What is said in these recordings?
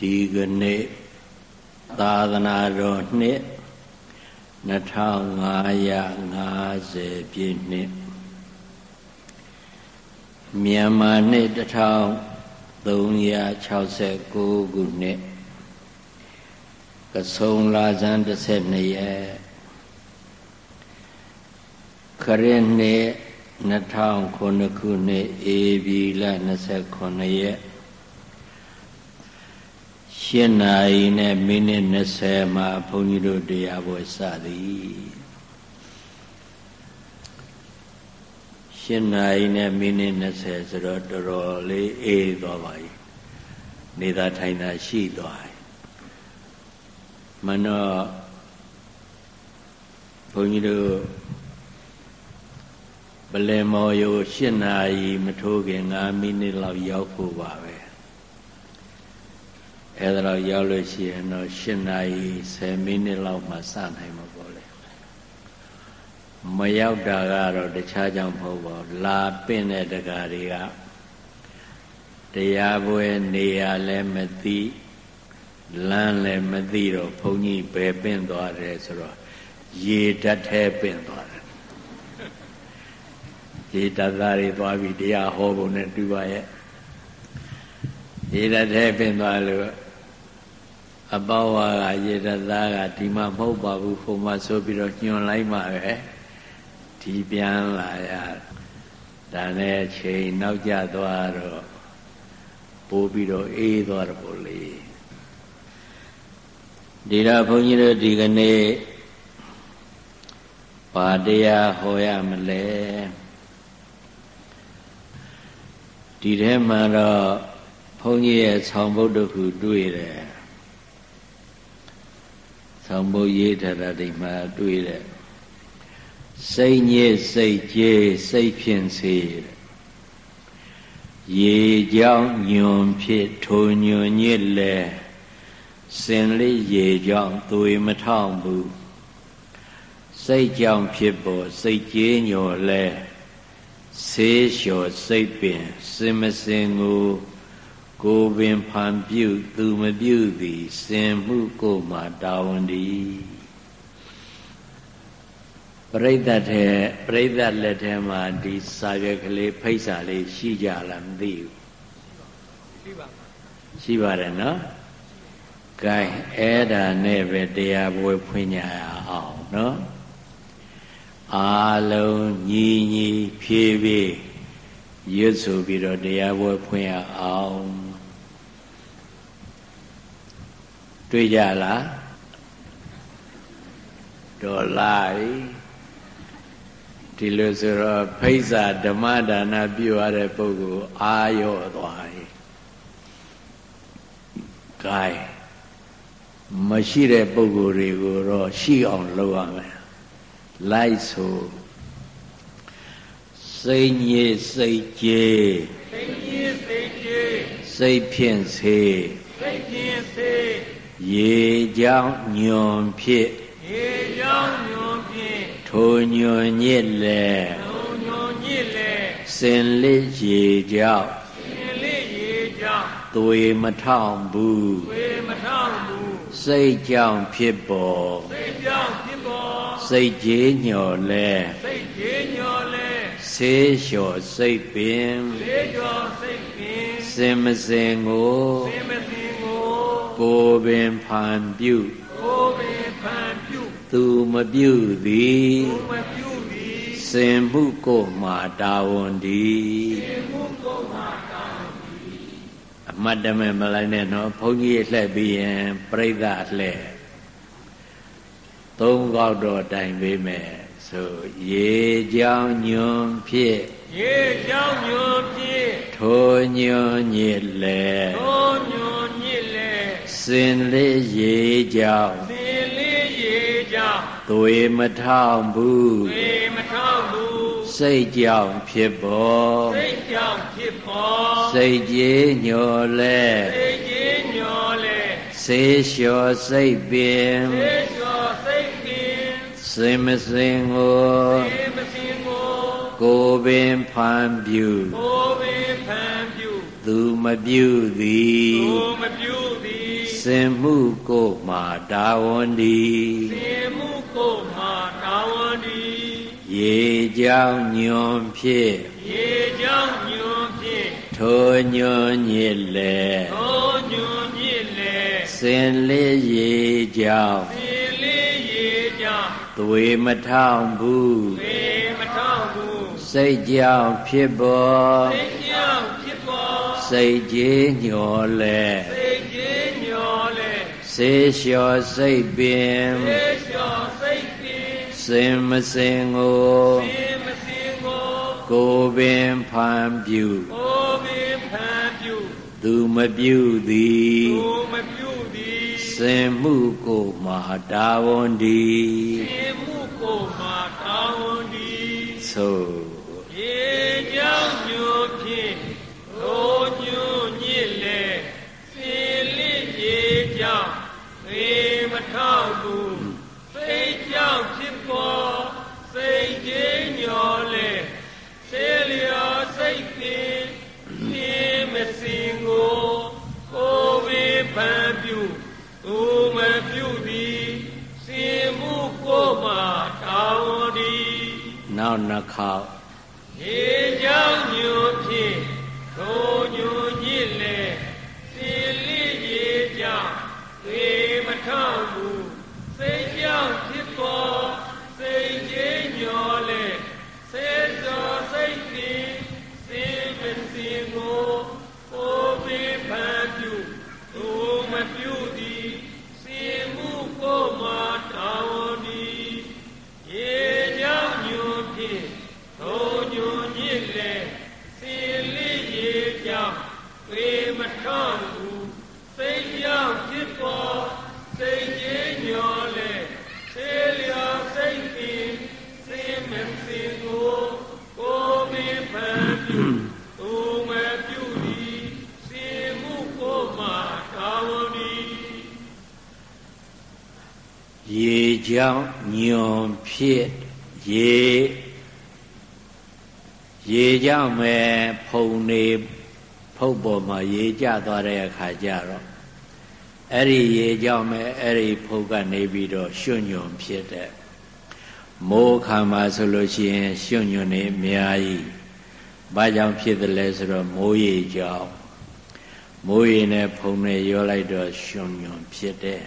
ဒီကနေ့သာသနာတော်နှစ်2550ပြည့်နှစ်မြန်မာနှစ်1369ခုနှစ်ကဆုံလာဇန်12ရက်ခရစ်နှစ်2009ခုနှစ်ဧပြီလ29ရက် 7နာရီနဲ့မိနစ်20မှာဘုန်းကြီးတို့တရားပွဲစသည်7နာရီနဲ့မိနစ်20ဆိုတော့တော်တော်လေးအေးသွားပါပြီနေသာထိုင်သာရှိသွားတယ်မနောဘုန်းကြီးတို့ဗလေမော်ရို7နာရီမထိုးခင်5မိနစ်လောက်ရောက်ဖို့ပါပဲ အဲဒါတော့ရောက်လို့ရှိရင်တော့7နာရီ10မိနစ်လောက်မှစနိုင်မှာပေါ့လေမရောက်တာကတော့တခြားကြောင့်မဟုတ်ပါဘူးလာပင့်တဲ့တကားတွေကတရားပွဲနေရလည်းမသိလမ်းလည်းမသိတော့ဘုန်းကြီးပဲပင့်သွားတယ်ဆိုတော့ရေတတ်แท้ပင့်သွားတယ်ရေတတ်သားတွေသွားပြီးတရားဟောဖို့နဲ့တူပါရဲ့ရေတတ်แท้ပင့်သွားလို့ အပေါဝါကရေတသားကဒီမှာမဟုတ်ပါဘူးဟိုမှာဆိုပြီးတော့ညွန်လိုက်မှပဲဒီပြန်လာရဒါနဲ့ချိန်နောက်ကျသွားတော့ပိုးပြီးတော့အေးသွားတော့ပို့လေဒီတော့ဘုန်းကြီးတို့ဒီကနေ့ဘာတရားဟောရမလဲဒီထဲမှာတော့ဘုန်းကြီးရဲ့ဆောင်းဘုဒ္ဓခုတွေ့တယ် ဆောင်းဘုတ်ရေးထားတာဒီမှာတွေ့တဲ့စိတ်ညစ်စိတ်ကြေးစိတ်ဖြင့်စေရေကြောင်းညွန်ဖြစ်ထိုညွန်ညစ်လဲစင်လေးရေကြောင်းသွေမထောင်ဘူးစိတ်ကြောင့်ဖြစ်ပေါ်စိတ်ကြေးညော်လဲဆေးလျှော်စိတ်ပင်စင်မစင်ကို ကိုပင်ဖန်ပြုသူမပြုသည်စင်မှုကိုမှတာဝန်တည်းပရိသတ်ထဲပရိသတ်လက်ထဲမှာဒီစာရွက်ကလေးဖိတ်စာလေးရှိကြလားမသိဘူးရှိပါရှိပါတယ်နော် gain အဲ့ဒါနဲ့ပဲတရားပွဲဖွင့်ကြရအောင်နော်အာလုံးညီညီဖြည်းဖြည်းရွတ်ဆိုပြီးတော့တရားပွဲဖွင့်ရအောင် တွေ့ကြလားဒေါ်လာဒီလိုဆိုတော့ဖိစ္ဆာဓမ္မဒါနပြုရတဲ့ပုဂ္ဂိုလ်အာရော့သွားပြီ။ gain မရှိတဲ့ပုဂ္ဂိုလ်တွေကိုတော့ရှိအောင်လုပ်ရမယ်။လိုက်ဆိုစိတ်ညစ်စိတ်ကြေးစိတ်ညစ်စိတ်ကြေးစိတ်ဖြင့်စေစိတ်ဖြင့်စေ ရေကြောင်းညွန်ဖြစ်ရေကြောင်းညွန်ဖြစ်ထိုညွန်ညစ်လေထိုညွန်ညစ်လေစင်လေးရေကြောင်းစင်လေးရေကြောင်းသွေမထောင်ဘူးသွေမထောင်ဘူးစိတ်ကြောင့်ဖြစ်ပေါ်စိတ်ကြောင့်ဖြစ်ပေါ်စိတ်ကြီးညော်လဲစိတ်ကြီးညော်လဲဆေးလျှော်စိတ်ပင်ဆေးလျှော်စိတ်ပင်စင်မစင်ကိုစင်မစင် ကိုပင်ဖန်ပြုကိုပင်ဖန်ပြုသူမပြုသည်သူမပြုသည်စင်မှုကိုမှတာဝန်သည်စင်မှုကိုမှတာဝန်သည်အမတ်တမဲ့မလိုက်နဲ့နော်ဘုန်းကြီးလှည့်ပြီးရင်ပြိဿလှည့်သုံးကောက်တော့တိုင်ပေးမယ်ဆိုရေကြောင်ညွန်ဖြစ်ရေကြောင်ညွန်ဖြစ်ထိုညွန်ညစ်လေထိုညွန်ညစ်လေ စင်လေးရေကြောင့်စင်လေးရေကြောင့်သွေမထောင်ဘူးသွေမထောင်ဘူးစိတ်ကြောင့်ဖြစ်ပေါ်စိတ်ကြောင့်ဖြစ်ပေါ်စိတ်ကြီးညော်လဲစိတ်ကြီးညော်လဲဆေးလျှော်စိတ်ပင်ဆေးလျှော်စိတ်ပင်စင်မစင်ကိုစင်မစင်ကိုကိုပင်ဖန်ပြုကိုပင်ဖန်ပြုသူမပြုသည်သူမပြုသည် စင်မှုကိုမှာတာဝန်ဒီစင်မှုကိုမှာတာဝန်ဒီရေကြောင်းညွန်ဖြစ်ရေကြောင်းညွန်ဖြစ်ထိုညွန်ညစ်လေထိုညွန်ညစ်လေစင်လေးရေကြောင်းစင်လေးရေကြောင်းသွေမထောင်ဘူးသွေမထောင်ဘူးစိတ်ကြောင့်ဖြစ်ပေါ်စိတ်ကြောင့်ဖြစ်ပေါ်စိတ်ကြီးညောလဲစိတ်ကြီးညောလဲ စေလျှော်စိတ်ပင်စေလျှော်စိတ်ပင်စင်မစင်ကိုစင်မစင်ကိုကိုပင်ဖန်ပြုကိုပင်ဖန်ပြုသူမပြုသည်သူမပြုသည်စင်မှုကိုမာတာဝန်ဒီစင်မှုကိုမာတာဝန်ဒီသို့ နောက်နှစ်ခေါက်ရေကြောင်းညိုဖြင့်ထိုညိုညစ်လေစီလေးရေကြောင်းသေမထောက်ဘူးစိတ်ကြောင့်ဖြစ်ပေါ်စိတ်ကြီးညောလေစေသောစိတ်ကြီးစေမစီကိုကိုပိဖန်ပြုသူမပြုသည်စီမှုကိုမာတာဝဒီရေကြောင်းညိုဖြင့်ထို ညိုညစ်လေစီလေးရေကြောင်းသေမထောက် ရေကြောင့်ပဲဖုံနေဖုတ်ပေါ်မှာရေကျသွားတဲ့အခါကျတော့အဲ့ဒီရေကြောင့်ပဲအဲ့ဒီဖုတ်ကနေပြီးတော့ရွှွညွန်ဖြစ်တဲ့မိုးခါမှာဆိုလို့ရှိရင်ရွှွညွန်နေအများကြီးဘာကြောင့်ဖြစ်တယ်လဲဆိုတော့မိုးရေကြောင့်မိုးရေနဲ့ဖုံနဲ့ရောလိုက်တော့ရွှွညွန်ဖြစ်တဲ့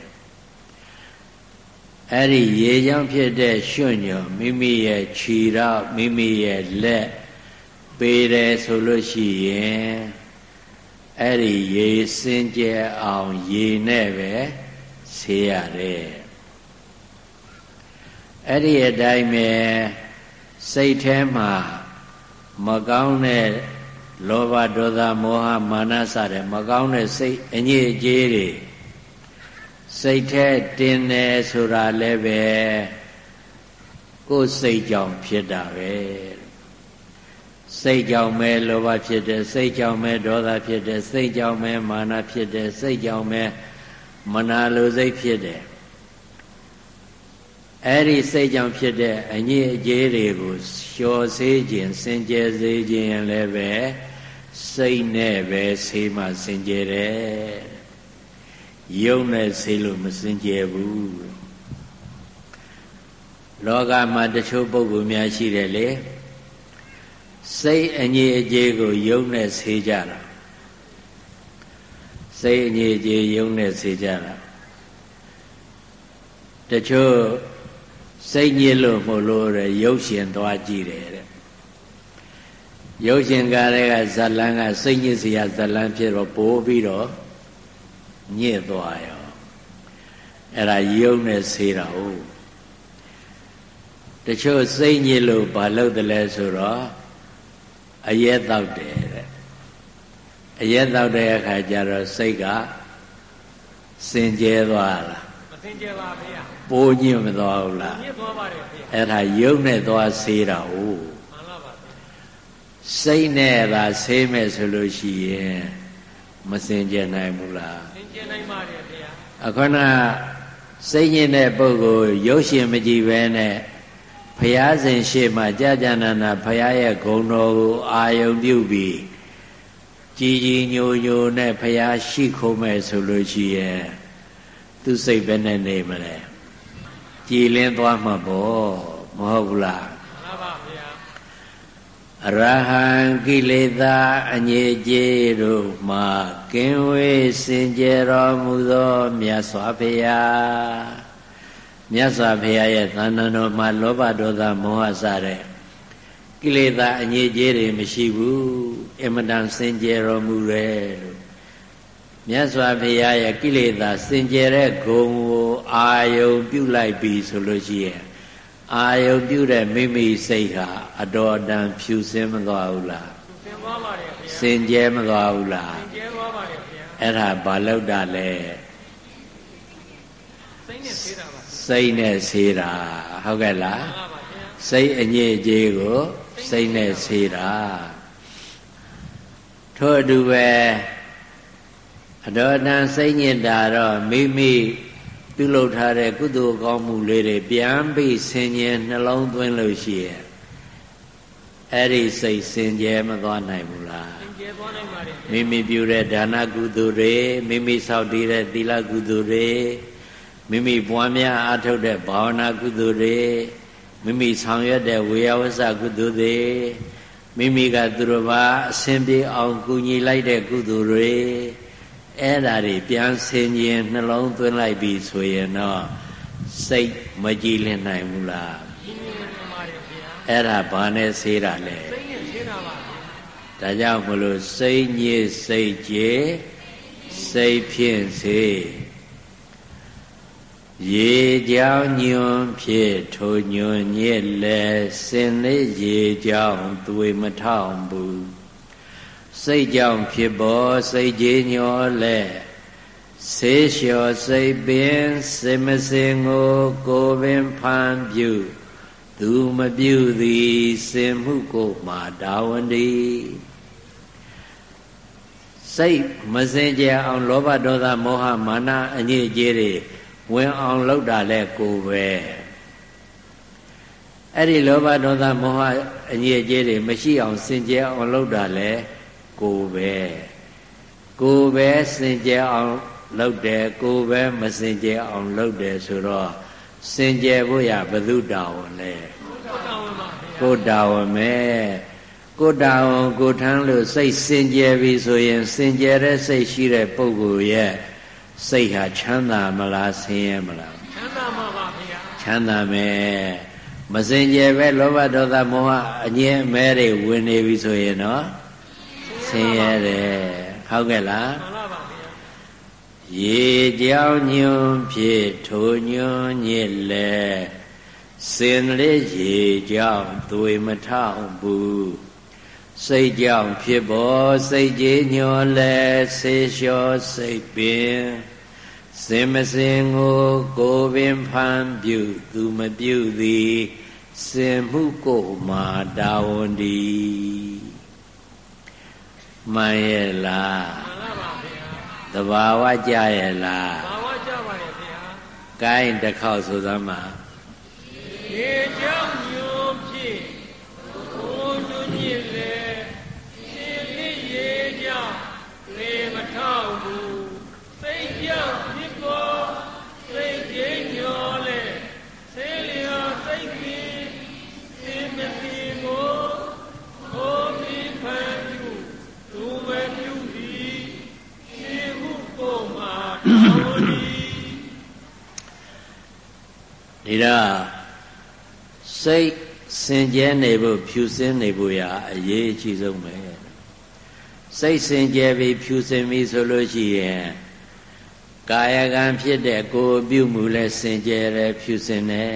အဲ့ဒီရေကြောင့်ဖြစ်တဲ့ရွှွညွန်မိမိရဲ့ခြေတော့မိမိရဲ့လက် ပေးတယ်ဆိုလို့ရှိရင်အဲ့ဒီရေစင်ကြယ်အောင်ရေနဲ့ပဲဆေးရတယ်အဲ့ဒီအတိုင်းပဲစိတ်ထဲမှာမကောင်းတဲ့လောဘဒေါသမောဟမာနစတဲ့မကောင်းတဲ့စိတ်အညစ်အကြေးတွေစိတ်ထဲတင်တယ်ဆိုတာလည်းပဲကိုယ်စိတ်ကြောင့်ဖြစ်တာပဲ စိတ်ကြောင့်ပဲလောဘဖြစ်တယ်စိတ်ကြောင့်ပဲဒေါသဖြစ်တယ်စိတ်ကြောင့်ပဲမာနဖြစ်တယ်စိတ်ကြောင့်ပဲမနာလိုစိတ်ဖြစ်တယ်အဲ့ဒီစိတ်ကြောင့်ဖြစ်တဲ့အညစ်အကြေးတွေကိုလျှော်စေခြင်းစင်ကြယ်စေခြင်းလည်းပဲစိတ်နဲ့ပဲဆေးမှစင်ကြယ်တယ်ယုံနဲ့ဆေးလို့မစင်ကြယ်ဘူးလောကမှာတချို့ပုဂ္ဂိုလ်များရှိတယ်လေ စိတ်အငြိအကျေးကိုယုံနဲ့ဆေးကြတာစိတ်အငြိအကျေးယုံနဲ့ဆေးကြတာတချို့စိတ်ညစ်လို့မို့လို့ရရုပ်ရှင်သွားကြည့်တယ်တဲ့ရုပ်ရှင်ကားတွေကဇလန်းကစိတ်ညစ်စရာဇလန်းဖြစ်တော့ပိုးပြီးတော့ညစ်သွားရောအဲ့ဒါယုံနဲ့ဆေးတာဟုတ်တချို့စိတ်ညစ်လို့ဘာလုပ်တယ်လဲဆိုတော့ အရက်တောက်တယ်တဲ့အရက်တောက်တဲ့အခါကျတော့စိတ်ကစင်ကြဲသွားလားမစင်ကြဲပါဗျာပိုးညစ်မသွားဘူးလားညစ်သွားပါတယ်ဗျာအဲ့ဒါယုံနဲ့သွားဆေးတာဟုတ်မှန်ပါပါစိတ်နဲ့သာဆေးမဲ့ဆိုလို့ရှိရင်မစင်ကြဲနိုင်ဘူးလားစင်ကြဲနိုင်ပါတယ်ဗျာအခုနစိတ်ညစ်တဲ့ပုဂ္ဂိုလ်ရုပ်ရှင်မကြည့်ဘဲနဲ့ ဘုရားရှင်ရှေ့မှာကြာကြာနာနာဘုရားရဲ့ဂုဏ်တော်ကိုအာယုံပြုပြီးကြည်ကြည်ညိုညိုနဲ့ဖះရှိခိုးမဲ့ဆိုလို့ရှိရဲ့သူစိတ်ပဲနဲ့နေမလဲကြည်လင်းသွားမှာပေါ့မဟုတ်ဘူးလားမှန်ပါဗျာအရဟံကိလေသာအငြိကြေတို့မှကင်းဝေးစင်ကြယ်တော်မူသောမြတ်စွာဘုရား မြတ်စွာဘုရားရဲ့သန္တန်တော်မှာလောဘဒေါသမောဟစတဲ့ကိလေသာအငြိကြေးတွေမရှိဘူးအမတန်စင်ကြယ်တော်မူတယ်လို့မြတ်စွာဘုရားရဲ့ကိလေသာစင်ကြယ်တဲ့ဂုံကိုအာယုံပြုလိုက်ပြီဆိုလို့ရှိရင်အာယုံပြုတဲ့မိမိစိတ်ဟာအတော်တန်ဖြူစင်းမသွားဘူးလားစင်သွားပါတယ်ဗျာစင်ကြယ်မသွားဘူးလားစင်ကြယ်သွားပါတယ်ဗျာအဲ့ဒါဘာလို့တာလဲစိတ်နဲ့ဆေးတာပါ စိတ်နဲ့ဆေးတာဟုတ်ကဲ့လားစိတ်အညစ်အကြေးကိုစိတ်နဲ့ဆေးတာထို့အတူပဲအတော်တန်စိတ်ညစ်တာတော့မိမိပြုလုပ်ထားတဲ့ကုသိုလ်ကောင်းမှုလေးတွေပြန်ပြီးဆင်ញင်နှလုံးသွင်းလို့ရှိရဲ့အဲ့ဒီစိတ်စင်ကြဲမသွားနိုင်ဘူးလားစင်ကြဲသွားနိုင်ပါတယ်မိမိပြုတဲ့ဒါနကုသိုလ်တွေမိမိဆောက်တည်တဲ့သီလကုသိုလ်တွေ မိမိပွားများအားထုတ်တဲ့ဘာဝနာကုသိုလ်တွေမိမိဆောင်ရွက်တဲ့ဝေယဝဆကုသိုလ်တွေမိမိကသူတို့ဘာအစဉ်ပြေအောင်ကူညီလိုက်တဲ့ကုသိုလ်တွေအဲ့ဓာတွေပြန်ဆင်ခြင်နှလုံးသွင်းလိုက်ပြီဆိုရင်တော့စိတ်မကြည်လင်နိုင်ဘူးလားအဲ့ဒါဘာနဲ့ဆေးတာလဲစိတ်နဲ့ဆေးတာပါဒါကြောင့်မလို့စိတ်ညစ်စိတ်ကြေစိတ်ဖြင့်စေ ရေကြောင်ညွန်ဖြစ်ထိုညွန်ညစ်လဲစင်လေးရေကြောင်သွေမထောင်ဘူးစိတ်ကြောင့်ဖြစ်ပေါ်စိတ်ကြီးညောလဲဆေးလျှော်စိတ်ပင်စေမစင်ကိုကိုပင်ဖန်ပြုသူမပြုသည်စင်မှုကိုမာတာဝန်ဒီစိတ်မစင်ကြအောင်လောဘဒေါသမောဟမာနအညစ်အကြေးတွေ ဝင်အောင်လုပ်တာလဲကိုပဲအဲ့ဒီလောဘဒေါသမောဟအညစ်အကြေးတွေမရှိအောင်စင်ကြယ်အောင်လုပ်တာလဲကိုပဲကိုပဲစင်ကြယ်အောင်လုပ်တယ်ကိုပဲမစင်ကြယ်အောင်လုပ်တယ်ဆိုတော့စင်ကြယ်ဖို့ရဘု து တာဝန်လဲကိုတာဝန်ပဲကိုတာဝန်ကိုထမ်းလို့စိတ်စင်ကြယ်ပြီဆိုရင် စင်ကြယ်တဲ့စိတ်ရှိတဲ့ပုဂ္ဂိုလ်ရဲ့ စိတ်ဟာချမ်းသာမလားဆင်းရဲမလားချမ်းသာမှာပါဗျာချမ်းသာမယ်မစင်ကြယ်ပဲလောဘဒေါသမောဟအငြင်းအမဲတွေဝင်နေပြီဆိုရင်တော့ဆင်းရဲတယ်ဟုတ်ကဲ့လားမှန်ပါပါဗျာရေကြောင်ညွန်ဖြစ်ထိုညွန်ညစ်လဲစင်လေးရေကြောင်သွေမထောင်ဘူးစိတ်ကြောင့်ဖြစ်ပေါ်စိတ်ကြီးညောလဲဆေးလျှော်စိတ်ပင် စင်မစင်ကိုကိုပင်ဖန်ပြုသူမပြုသည်စင်မှုကိုမာတာဝန်ဒီမှန်ရဲ့လားမှန်ပါဗျာတဘာဝကြရဲ့လားတဘာဝကြပါရဲ့ဗျာကိုင်းတစ်ခေါက်ဆိုသမ်းပါရေကြောင့် ဒီတော့စိတ်စင်ကြဲနေဖို့ဖြူစင်းနေဖို့ရာအရေးအကြီးဆုံးပဲစိတ်စင်ကြဲပြီးဖြူစင်ပြီဆိုလို့ရှိရင်ကာယကံဖြစ်တဲ့ကိုယ်ပြုမှုလဲစင်ကြယ်တယ်ဖြူစင်တယ်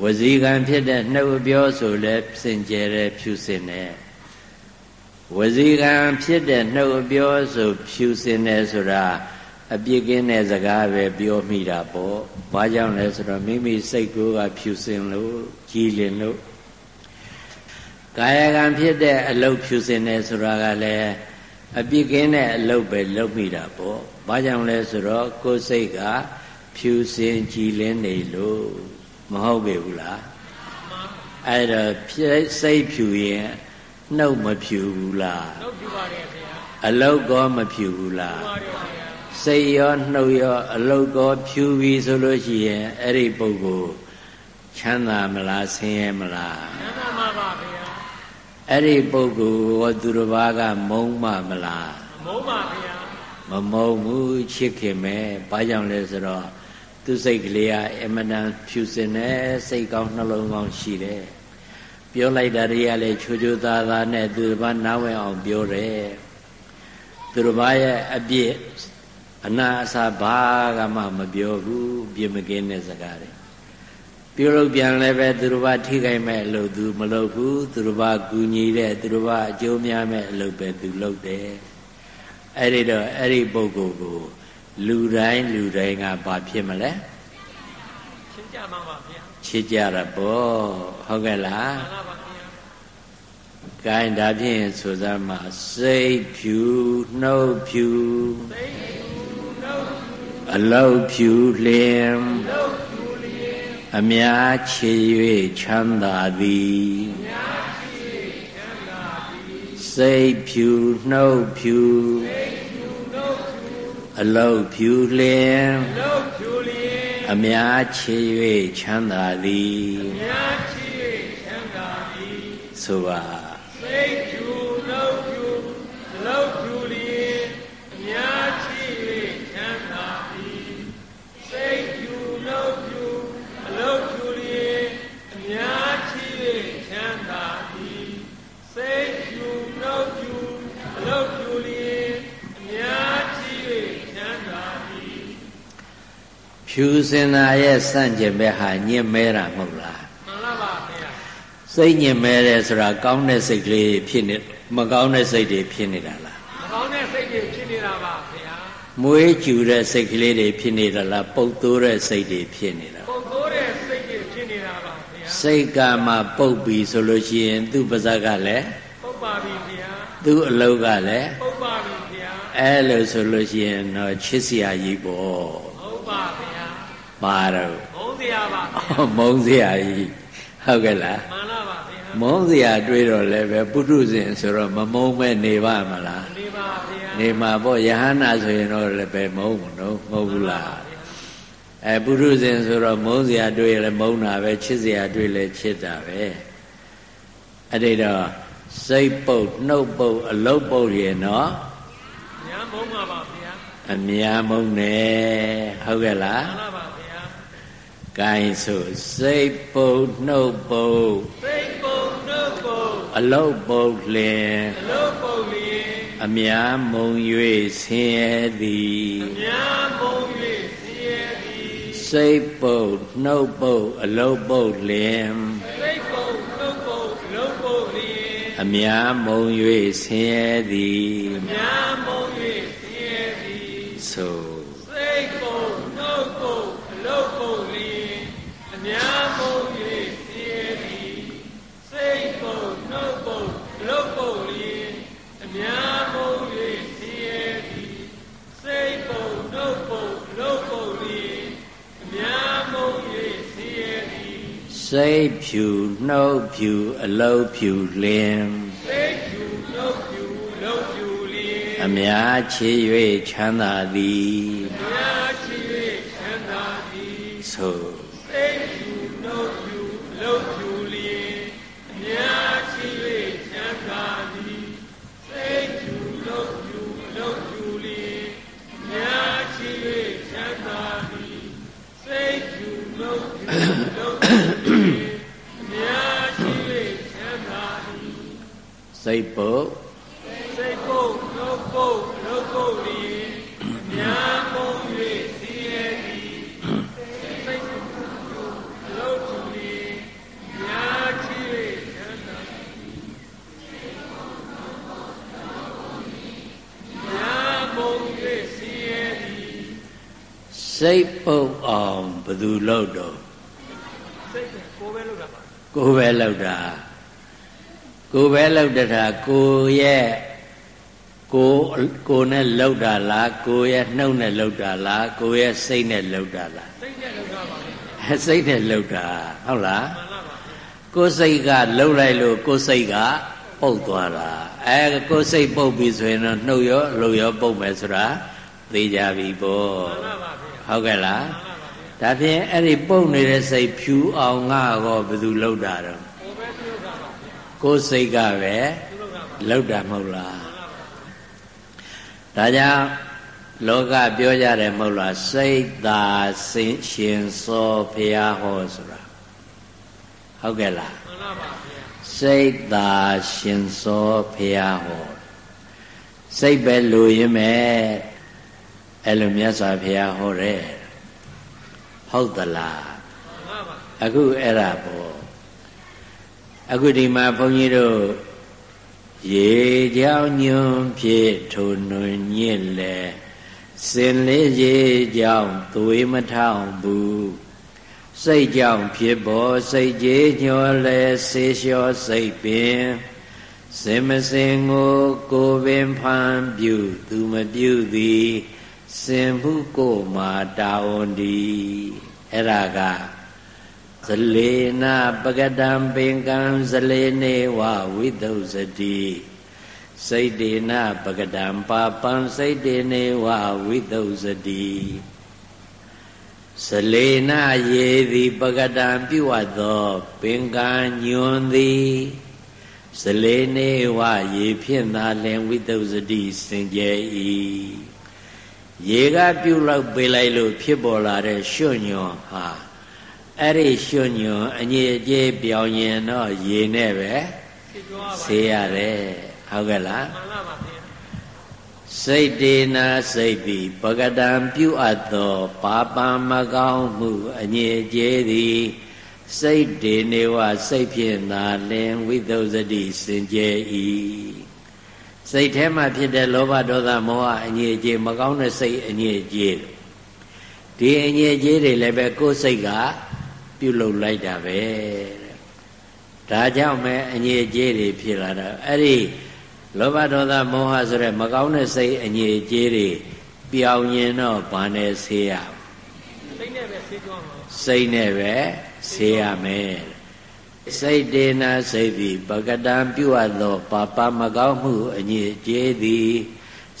ဝစီကံဖြစ်တဲ့နှုတ်ပြောဆိုလဲစင်ကြယ်တယ်ဖြူစင်တယ်ဝစီကံဖြစ်တဲ့နှုတ်ပြောဆိုဖြူစင်တယ်ဆိုတာ အပြစ်ကင်းတဲ့စကားပဲပြောမိတာပေါ့။ဘာကြောင့်လဲဆိုတော့မိမိစိတ်ကိုယ်ကဖြူစင်လို့ကြည်လင်လို့ကာယကံဖြစ်တဲ့အလုတ်ဖြူစင်တယ်ဆိုတာကလည်းအပြစ်ကင်းတဲ့အလုတ်ပဲလုပ်မိတာပေါ့။ဘာကြောင့်လဲဆိုတော့ကိုယ်စိတ်ကဖြူစင်ကြည်လင်းနေလို့မဟုတ်ပေဘူးလား။အဲ့တော့စိတ်ဖြူရင်နှုတ်မဖြူဘူးလားနှုတ်ဖြူပါတယ်ခင်ဗျာအလုတ်ကောမဖြူဘူးလား စိတ်ရောနှုတ်ရောအလုတ်ကောဖြူပြီဆိုလို့ရှိရင်အဲ့ဒီပုဂ္ဂိုလ်ချမ်းသာမလားဆင်းရဲမလားချမ်းသာမှာပါဗျာအဲ့ဒီပုဂ္ဂိုလ်ရောသူတစ်ပါးကမုန်းမမလားမုန်းပါဗျာမမုန်းဘူးချစ်ခင်မယ်ဘာကြောင့်လဲဆိုတော့သူစိတ်ကလေးကအမတန်ဖြူစင်တဲ့စိတ်ကောင်းနှလုံးကောင်းရှိတယ်ပြောလိုက်တာတွေကလည်းချိုချိုသားသားနဲ့သူတစ်ပါးနားဝင်အောင်ပြောတယ်သူတစ်ပါးရဲ့အပြစ် အနာအစာဘာကမှမပြောဘူးပြမကင်းတဲ့စကားတွေပြုလုပ်ပြန်လည်းပဲသူတစ်ပါးထိခိုက်မဲ့အလုပ်သူမလုပ်ဘူးသူတစ်ပါးကူညီတဲ့သူတစ်ပါးအကျိုးများမဲ့အလုပ်ပဲသူလုပ်တယ်အဲ့ဒီတော့အဲ့ဒီပုဂ္ဂိုလ်ကိုလူတိုင်းလူတိုင်းကဘာဖြစ်မလဲချစ်ကြမှာပါဗျာချစ်ကြရပေါ့ဟုတ်ကဲ့လားမှန်ပါဗျာဂိုင်းဒါဖြင့်ဆိုစမ်းမှာစိတ်ဖြူနှုတ်ဖြူစိတ်ဖြူနှုတ်ဖြူ အလောက်ဖြူလျင်အလောက်ဖြူလျင်အများချေ၍ချမ်းသာသည်အများချေ၍ချမ်းသာသည်စိတ်ဖြူနှုတ်ဖြူစိတ်အလုတ်ဖြူလျင်အလုတ်ဖြူလျင်အများချေ၍ချမ်းသာသည်အများချေ၍ချမ်းသာသည်ဆိုပါစိတ်ဖြူ ဖြူစင်တာရဲ့စန့်ကျင်ဘက်ဟာညင်မဲတာမဟုတ်လားမှန်ပါပါဗျာစိတ်ညင်မဲတယ်ဆိုတာကောင်းတဲ့စိတ်ကလေးဖြစ်နေမကောင်းတဲ့စိတ်တွေဖြစ်နေတာလားမကောင်းတဲ့စိတ်တွေဖြစ်နေတာပါဗျာမွေးကြူတဲ့စိတ်ကလေးတွေဖြစ်နေတာလားပုတ်သိုးတဲ့စိတ်တွေဖြစ်နေတာပုတ်သိုးတဲ့စိတ်တွေဖြစ်နေတာပါဗျာစိတ်ကမှပုတ်ပြီဆိုလို့ရှိရင် သူ့ပါဇက်ကလည်းပုတ်ပါပြီဗျာသူ့အလုတ်ကလည်းပုတ်ပါပြီဗျာအဲလိုဆိုလို့ရှိရင်တော့ချစ်စရာကြီးပေါ့ဟုတ်ပါဗျာ ပါတော့မုန်းစရာပါမုန်းစရာကြီးဟုတ်ကဲ့လားမှန်ပါပါဗျာမုန်းစရာတွေးတော့လည်းပဲပုထုဇဉ်ဆိုတော့မမုန်းမဲ့နေပါမလားနေပါဗျာနေမှာပေါ့ယဟနာဆိုရင်တော့လည်းပဲမုန်းဘူးနော်မဟုတ်ဘူးလားအဲပုထုဇဉ်ဆိုတော့မုန်းစရာတွေးလည်းမုန်းတာပဲချစ်စရာတွေးလည်းချစ်တာပဲအဲ့ဒီတော့စိတ်ပုတ်နှုတ်ပုတ်အလုတ်ပုတ်ရေနော်ညာမုန်းပါပါဗျာအများမုန်းနေဟုတ်ကဲ့လားမှန်ပါ ကိုင်းဆိုစိတ်ပုတ်နှုတ်ပုတ်စိတ်ပုတ်နှုတ်ပုတ်အလုတ်ပုတ်လင်အလုတ်ပုတ်လင်အများမုံ၍ဆင်းရဲသည်အများမုံ၍ဆင်းရဲသည်စိတ်ပုတ်နှုတ်ပုတ်အလုတ်ပုတ်လင်စိတ်ပုတ်နှုတ်ပုတ်အလုတ်ပုတ်လင်အများမုံ၍ဆင်းရဲသည်အများမုံ၍ဆင်းရဲသည်ဆိုစိတ်ပုတ်နှုတ်ပုတ်အလုတ်ပုတ်လင်များမုံ၍သိရသည်စိတ်ပုံနှုတ်ပုံလုတ်ပုံလျင်အများမုံ၍သိရသည်စိတ်ပုံနှုတ်ပုံလုတ်ပုံလျင်အများမုံ၍သိရသည် စိတ်ဖြူနှုတ်ဖြူအလုံးဖြူလင်စိတ်ဖြူနှုတ်ဖြူလုံးဖြူလျင်အများချေ၍ချမ်းသာသည် စိ ကိုပဲလောက်တတာကိုရဲ့ကိုကိုနဲ့လောက်တာလားကိုရဲ့နှုတ်နဲ့လောက်တာလားကိုရဲ့စိတ်နဲ့လောက်တာလားစိတ်နဲ့လောက်တာပါစိတ်နဲ့လောက်တာဟုတ်လားကိုစိတ်ကလှုပ်လိုက်လို့ကိုစိတ်ကလပုတ်သွားတာအဲကိုယ်စိတ်ပုတ်ပြီဆိုရင်တော့နှုတ်ရောအလုပ်ရောပုတ်မယ်ဆိုတာသိကြပြီပေါ့ဟုတ်ကဲ့လားဒါဖြင့်အဲ့ဒီပုတ်နေတဲ့စိတ်ဖြူအောင်ငါကောဘယ်သူလှုပ်တာတော့ ကိုယ်စိတ်ကပဲလှုပ်တာမဟုတ်လားဒါကြောင့်လောကပြောကြတယ်မဟုတ်လားစိတ်သာစင်ရှင်စောဖရာဟောဆိုတာဟုတ်ကဲ့လားမှန်ပါပါဗျာစိတ်သာရှင်စောဖရာဟောစိတ်ပဲလူရင်းမဲ့အဲ့လိုမြတ်စွာဘုရားဟောတယ်ဟုတ်သလားအခုအဲ့ဒါပေါ့ အခုဒီမှာဘုန်းကြီးတို့ရေကြောင်ညွန်ဖြစ်ထိုနွင်ညစ်လေစင်လေးရေကြောင်သွေးမထောင်ဘူးစိတ်ကြောင့်ဖြစ်ပေါ်စိတ်ကြီးညှော်လဲဆေးလျှော်စိတ်ပင်စင်မစင်ကိုကိုပင်ဖန်ပြုသူမပြုသည်စင်မှုကိုမာတာဝန်ဒီအဲ့ဒါကဇ လေနာပကတံပင်ကံဇလေနေဝဝိသုဇတိစိတ်တေနပကတံပါပံစိတ်တေနေဝဝိသုဇတိဇလေနာယေသည်ပကတံပြုအပ်သောပင်ကံညွန်သည်ဇလေနေဝရေဖြင့်သာလင်ဝိသုဇတိစင်ကြယ်၏ရေကပြုတ်လောက်ပေးလိုက်လို့ဖြစ်ပေါ်လာတဲ့ရွှွညွန်ဟာ အဲ့ဒီရွှွညွန်အငြိအကျေးပြောင်းရင်တော့ရေနဲ့ပဲဆေးရတယ်ဟုတ်ကဲ့လားမှန်ပါပါဗျာစိတ်တေနာစိတ်သည်ပကတံပြုအပ်သောပါပံမကောင်းမှုအငြိအကျေးသည်စိတ်တေနေဝစိတ်ဖြင့်သာလင်ဝိသုဇတိစင်ကြယ်၏စိတ်ထဲမှာဖြစ်တဲ့လောဘဒေါသမောဟအငြိအကျေးမကောင်းတဲ့စိတ်အငြိအကျေးဒီအငြိအကျေးတွေလည်းပဲကိုယ်စိတ်က ပြုလုပ်လိုက်တာပဲဒါကြောင့်ပဲအငြိအကျေးတွေဖြစ်လာတာအဲ့ဒီလောဘဒေါသမောဟဆိုတဲ့မကောင်းတဲ့စိတ်အငြိအကျေးတွေပြောင်းရင်တော့ဘာနဲ့ဆေးရစိတ်နဲ့ပဲဆေးကြောင်းစိတ်နဲ့ပဲဆေးရမယ်စိတ်တေနာစိတ်သည်ပကတံပြုအပ်သောပါပမကောင်းမှုအညစ်အကြေးသည်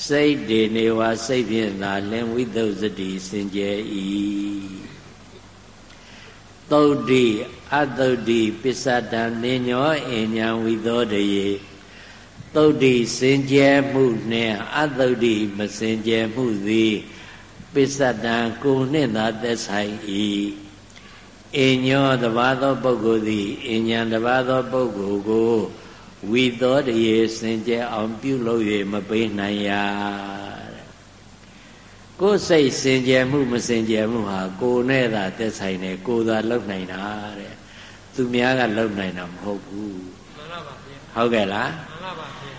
စိတ်တေနေဝစိတ်ဖြင့်သာလင်ဝိသုဇတိစင်ကြယ်၏ သုတ်တိအသုတ်တိပစ္စတံနေညောအဉ္ဉံဝိသောတယေသုတ်တိစင်ကြယ်မှုနှင့်အသုတ်တိမစင်ကြယ်မှုသည်ပစ္စတံကိုနှင့်သာသက်ဆိုင်၏အညောတပါသောပုဂ္ဂိုလ်သည်အညာတပါသောပုဂ္ဂိုလ်ကိုဝီသောတရေစင်ကြယ်အောင်ပြုလုပ်၍မပေးနိုင်ရတဲ့ ကိုယ်စိတ်စင်ကြယ်မှုမစင်ကြယ်မှုဟာကိုယ်နဲ့သာသက်ဆိုင်တယ်ကိုယ်သာလုပ်နိုင်တာတဲ့သူများကလုပ်နိုင်တာမဟုတ်ဘူးမှန်ပါပါဗျာဟုတ်ကဲ့လားမှန်ပါပါဗျာ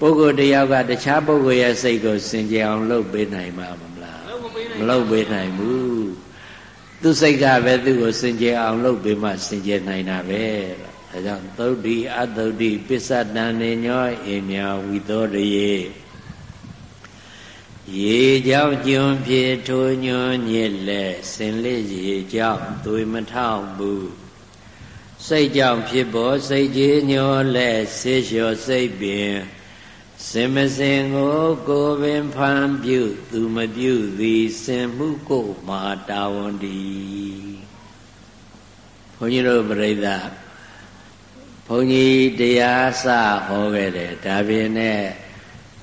ပုဂ္ဂိုလ်တယောက်ကတခြားပုဂ္ဂိုလ်ရဲ့စိတ်ကိုစင်ကြယ်အောင်လုပ်ပေးနိုင်မှာမလားမလုပ်ပေးနိုင်ဘူးသူစိတ်ကပဲသူ့ကိုစင်ကြယ်အောင်လုပ်ပေးမှစင်ကြယ်နိုင်တာပဲဒါကြောင့်သုဒ္ဓိအသုဒ္ဓိပစ္စတန်နေညောအိမြဝီသောတရေ ရေကြောင့်ကျွန်းပြေထိုးညွန်ညစ်လက်စင်လေးရေကြောင့်သွေမထောက်ဘူးစိတ်ကြောင့်ဖြစ်ပေါ်စိတ်ကြီးညောလက်ဆေးလျှော်စိတ်ပင်စင်မစင်ကိုကိုပင်ဖန်ပြုသူမပြုသည်စင်မှုကိုမာတာဝန်ဒီဘုန်းကြီးတို့ပြိဿဘုန်းကြီးတရားစဟောခဲ့တယ်ဒါပြင်နဲ့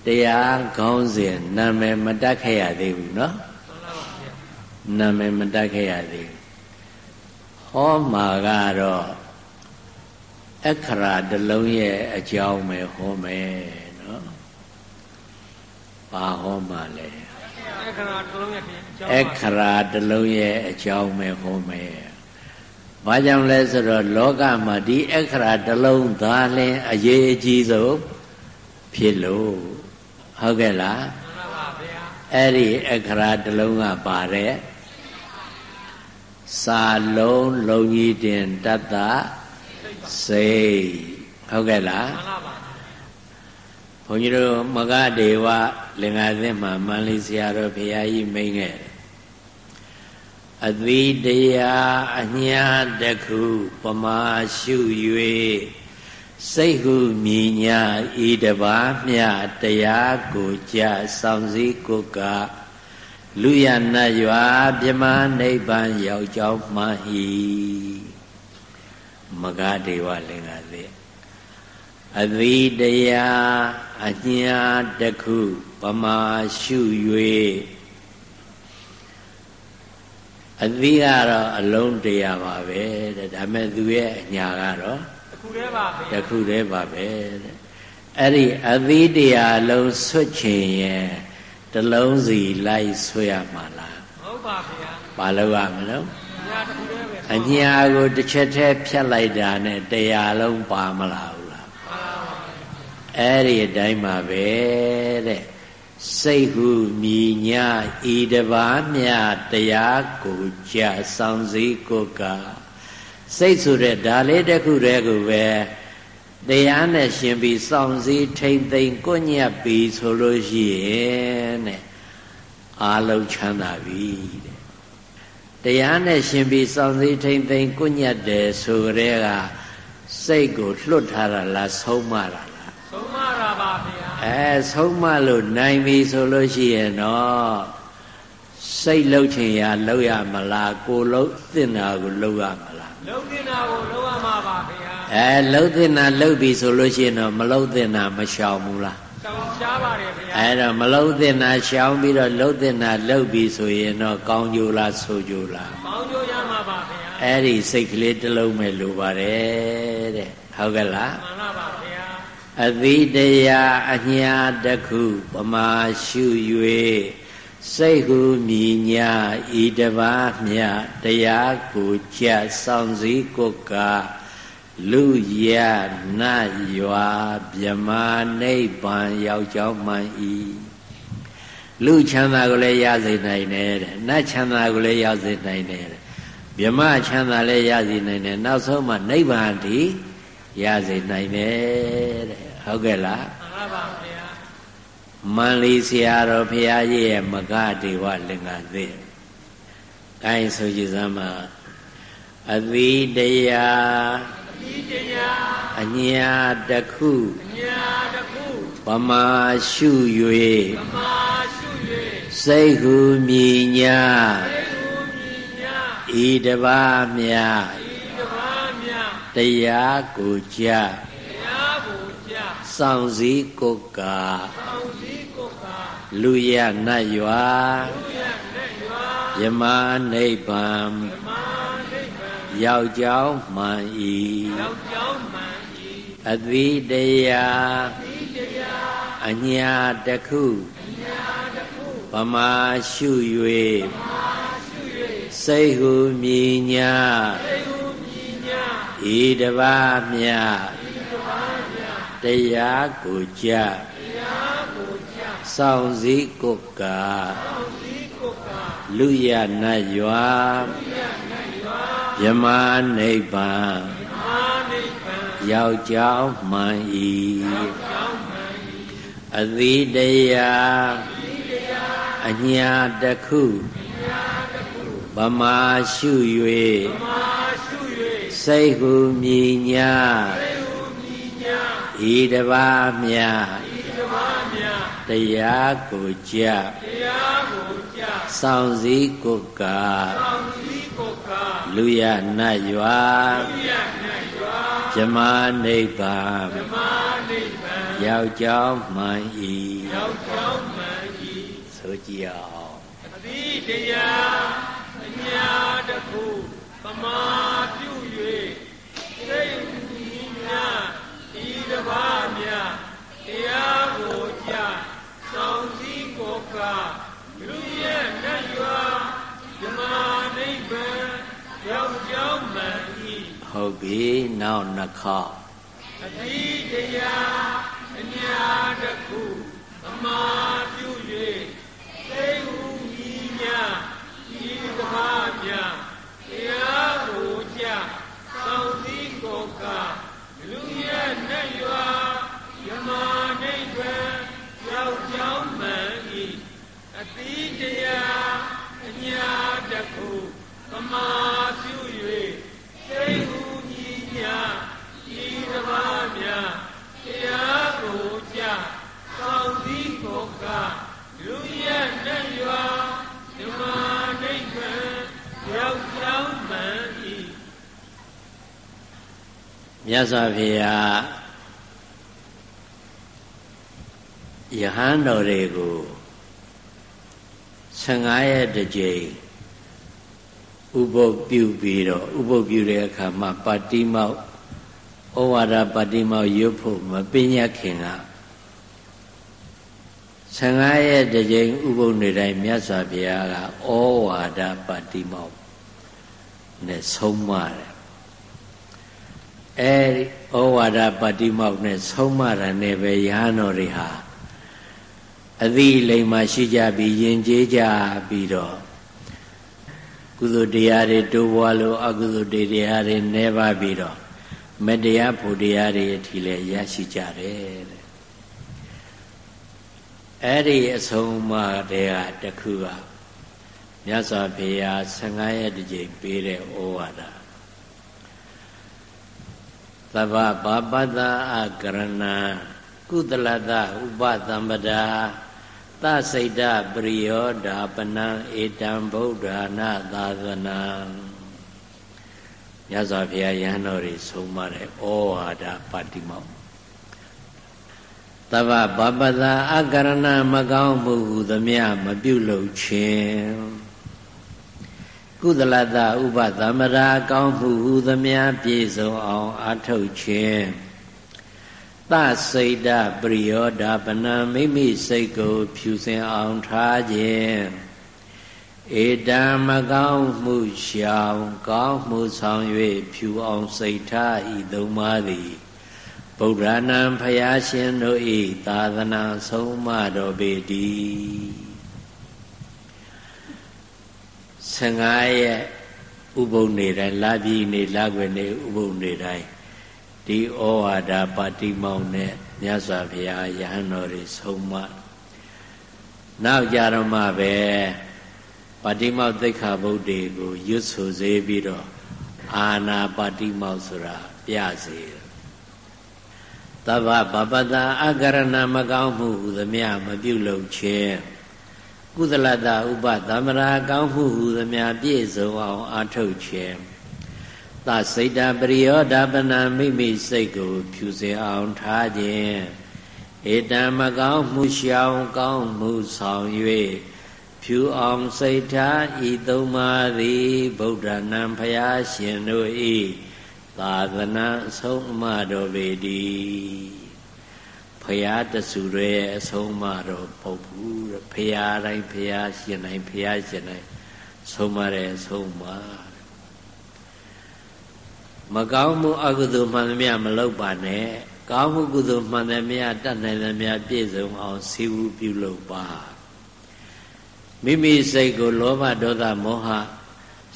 တရားခေါင်းစဉ်နာမည်မတတ်ခဲ့ရသေးဘူးเนาะနာမည်မတတ်ခဲ့ရသေးဘူးဟောမှာကတော့အခရာတလုံးရဲ့အကြောင်းပဲဟောမယ်ဘာဟောမှလဲအခရာတလုံးရဲ့အခရာတလုံးရဲ့အကြောင်းပဲဟောမယ်ဘာကြောင့်လဲဆိုတော့လောကမှာဒီအခရာတလုံးသာလင်အရေးအကြီးဆုံးဖြစ်လို့ ဟုတ်ကဲ့လားမှန်ပါဗျာအဲ့ဒီအခရာတလုံးကပါတဲ့စာလုံးလုံးကြီးတင်တတ္တစိတ်ဟုတ်ကဲ့လားမှန်ပါဘုန်းကြီးတို့မဂဒေဝလင်္ကာသင်းမှာမန္လိဆရာတော်ဘုရားကြီးမိန်ခဲ့အသီတရားအညာတခုပမာရှု၍ စိတ်ဟုမြညာဤတပါးမြတရားကိုကြစောင့်စည်းကိုကလူရနတ်ရွာပြမနိဗ္ဗာန်ရောက်ကြောင်းမှန်၏မဂဒေဝလင်္ကာသေအသီတရားအညာတခုပမာရှု၍အသီကတော့အလုံးတရားပါပဲတဲ့ဒါမဲ့သူရဲ့အညာကတော့တ ခုတည်းပါပဲတခုတည်းပါပဲတဲ့အဲ့ဒီအသီတရားလုံးဆွတ်ချင်ရင်တလုံးစီလိုက်ဆွရမှာလားဟုတ်ပါဗျာဘာလို့ရမလို့ညာတခုတည်းပဲအညာကိုတစ်ချက်တည်းဖြတ်လိုက်တာနဲ့တရားလုံးပါမလားဘူးလားပါပါအဲ့ဒီအတိုင်းပါပဲတဲ့စိတ်ဟုမြည်ညာဤတပါးမြတရားကိုကြဆောင်စည်းကိုက စိတ်ဆိုတဲ့ဒါလေးတစ်ခုတည်းကိုပဲတရားနဲ့ရှင်ပြီးစောင့်စည်းထိမ့်သိမ့်ကိုညက်ပြီးဆိုလို့ရှိရင်တဲ့အာလုံးချမ်းသာပြီတဲ့တရားနဲ့ရှင်ပြီးစောင့်စည်းထိမ့်သိမ့်ကိုညက်တယ်ဆိုကြတဲ့ကစိတ်ကိုလွတ်ထားတာလားဆုံးမတာလားဆုံးမတာပါဗျာအဲဆုံးမလို့နိုင်ပြီဆိုလို့ရှိရင်တော့စိတ်လှုပ်ချင်ရလှုပ်ရမလားကိုလှုပ်သင့်တာကိုလှုပ်ရမ လားလှုပ်သင့်တာကိုလှုပ်ရမှာပါဗျာအဲလှုပ်သင့်တာလှုပ်ပြီဆိုလို့ရှိရင်တော့မလှုပ်သင့်တာမရှောင်ဘူးလားရှောင်ရှားပါတယ်ဗျာအဲတော့မလှုပ်သင့်တာရှောင်ပြီးတော့လှုပ်သင့်တာလှုပ်ပြီဆိုရင်တော့ကောင်းကြိုးလားဆိုကြိုးလားကောင်းကြိုးရမှာပါဗျာအဲ့ဒီစိတ်ကလေးတစ်လုံးပဲလိုပါတယ်တဲ့ဟုတ်ကဲ့လားမှန်ပါပါဗျာအသီတရားအညာတခုပမာရှု၍ စိတ်ဟုမြညာဤတပါးမြတရားကိုကြစောင့်စည်းကိုကလူရနတ်ရွာမြမနိဗ္ဗာန်ရောက်ကြောင်းမှန်၏လူချမ်းသာကိုလည်းရစေနိုင်တယ်တဲ့နတ်ချမ်းသာကိုလည်းရစေနိုင်တယ်တဲ့မြမချမ်းသာလည်းရစေနိုင်တယ်နောက်ဆုံးမှနိဗ္ဗာန်တည်ရစေနိုင်တယ်တဲ့ဟုတ်ကဲ့လားမှန်ပါပါဗျာ မန္လီဆရာတော်ဘုရားကြီးရဲ့မကဒေဝလင်္ကာသေ။အဲဆိုကြည်စမ်းမှာအသီတရားအသီတရားအညာတခုအညာတခုပမာရှု၍ပမာရှု၍စိတ်ဟုမြညာစိတ်ဟုမြညာဤတပါးမြဤတပါးမြတရားကိုကြတရားကိုကြစောင့်စည်းကိုကစောင့်စည်း လူရနတ်ရွာယမနိဗ္ဗာန်ယောက်ျောင်းမှန်၏အသီတရားအညာတခုပမာရှု၍စိတ်ဟုမြညာဤတပါးမြတရားကိုကြ စောင့်စည်းကုက္ကာလူရနတ်ရွာယမနိဗ္ဗာန်ယောက်ျောင်းမှန်၏အသီတရားအညာတခုဗမာရှု၍စိတ်ဟုမြညာဤတပါးမြတ ရားကိုကြတရားကိုကြစောင့်စည်းကိုကစောင့်စည်းကိုကလူရနတ်ရွာလူရနတ်ရွာဇမနိဗ္ဗာန်ဇမနိဗ္ဗာန်ယောက်ျောင်းမှန်၏ယောက်ျောင်းမှန်၏ဆိုကြည်အောင်အတိတရားအညာတခုပမာပြု၍စိတ်ဉာဏ်ဤတပါးမြတရားကိုကြဆောင်စည်း ကိုကလူရဲ့နတ်ရွာဓမ္မနိဗ္ဗာန်ရောက်ကြောင်းမှန်၏ဟုတ်ပြီနောက်နှစ်ခေါက်အတိတရားအညာတခုအမာပြု၍သိဟုဤညာဤသမာမြတရားကိုကြဆောင်စည်းကိုကလူရဲ့နတ်ရွာဓမ္မနိဗ္ဗာန်ရောက်ကြောင်းမှန်၏ အတိတရားအညာတခုသမာပြု၍သိဟုညီညာဤသတစ်ပါးများတရားကိုကြကောင်းသီးခောကလူရနဲ့ရွာဓမ္မနိဗ္ဗာန်ရောက်ကြောင်းမှန်၏မြတ်စွာဘုရားယဟန်တော်တွေကို 15ရက်တစ်ကြိမ်ဥပုပ်ပြုပြီးတော့ဥပုပ်ပြုတဲ့အခါမှာပါတိမောက်ဩဝါဒပါတိမောက်ရွတ်ဖို့မပညာခင်က15ရက်တစ်ကြိမ်ဥပုပ်နေတိုင်းမြတ်စွာဘုရားကဩဝါဒပါတိမောက်နဲ့ဆုံးမတယ်အဲဒီဩဝါဒပါတိမောက်နဲ့ဆုံးမတာနဲ့ပဲရဟန်းတော်တွေဟာ အသည့်လိမ္မာရှိကြပြီးယဉ်ကျေးကြပြီးတော့ကုသိုလ်တရားတွေတိုးပွားလို့အကုသိုလ်တရားတွေနှဲပါပြီးတော့မတရားဖို့တရားတွေအထိလည်းရရှိကြတယ်တဲ့အဲ့ဒီအဆုံးအမတွေကတခုကမြတ်စွာဘုရား15ရက်တကြိမ်ပေးတဲ့ဩဝါဒသဗ္ဗဘာပတ္တအကရဏကုသလတဥပသမ္ပဒါ သစိတ်တပရိယောဓာပနံဧတံဗုဒ္ဓနာသာသနာမြတ်စွာဘုရားယဟန်တော်တွေဆုံးမတဲ့ဩဝါဒပါတိမောက်တဗ္ဗပပသအကရဏမကောင်းမှုဟုသမျှမပြုလုပ်ခြင်းကုသလတဥပသမရာကောင်းမှုဟုသမျှပြည့်စုံအောင်အာထုတ်ခြင်း သစိတ်တပရိယောဓပနံမိမိစိတ်ကို ဖြူစင်အောင်ထားခြင်းဧတံမကောင်းမှုရှောင်ကောင်းမှုဆောင်၍ဖြူအောင်စိတ်ထားဤသုံးပါးသည်ဗုဒ္ဓနာဖယားရှင်တို့ဤသာသနာဆုံးမတော်ပေတည်း15ရက်ဥပုပ်နေတိုင်းလာပြီနေလာွယ်နေဥပုပ်နေတိုင်း ဒီဩဝါဒပါတိမောင်နဲ့မြတ်စွာဘုရားယဟန်တော်တွေဆုံးမနောက်ကြတော့မှပဲပါတိမောက်သိက္ခာပုဒ်တွေကိုရွတ်ဆိုစေပြီးတော့အာနာပါတိမောက်ဆိုတာပြစေသဗ္ဗဗပတအကရဏမကောင်းမှုဟူသည်မြမပြုလုပ်ခြင်းကုသလတဥပသမရာကောင်းမှုဟူသည်မြပြည့်စုံအောင်အာထုတ်ခြင်း သစိတ်တပရိယောဓပနာမိမိစိတ်ကို ဖြူစင်အောင်ထားခြင်းဧတံမကောင်းမှုရှောင်ကောင်းမှုဆောင်၍ဖြူအောင်စိတ်ထားဤသုံးပါးသည်ဗုဒ္ဓနံဖယားရှင်တို့ဤသာသနာအဆုံးအမတော်ပေတည်းဖယားတဆူရဲ့အဆုံးအမတော်ပုတ်ဘူးဖယားတိုင်းဖယားရှင်တိုင်းဖယားရှင်တိုင်းဆုံးမတဲ့အဆုံးအမ မကောင်းမှုအကုသိုလ်မှန်သမျှမလုပ်ပါနဲ့ကောင်းမှုကုသိုလ်မှန်သမျှတတ်နိုင်သမျှပြည့်စုံအောင်စီဝူပြုလုပ်ပါမိမိစိတ်ကိုလောဘဒေါသမောဟ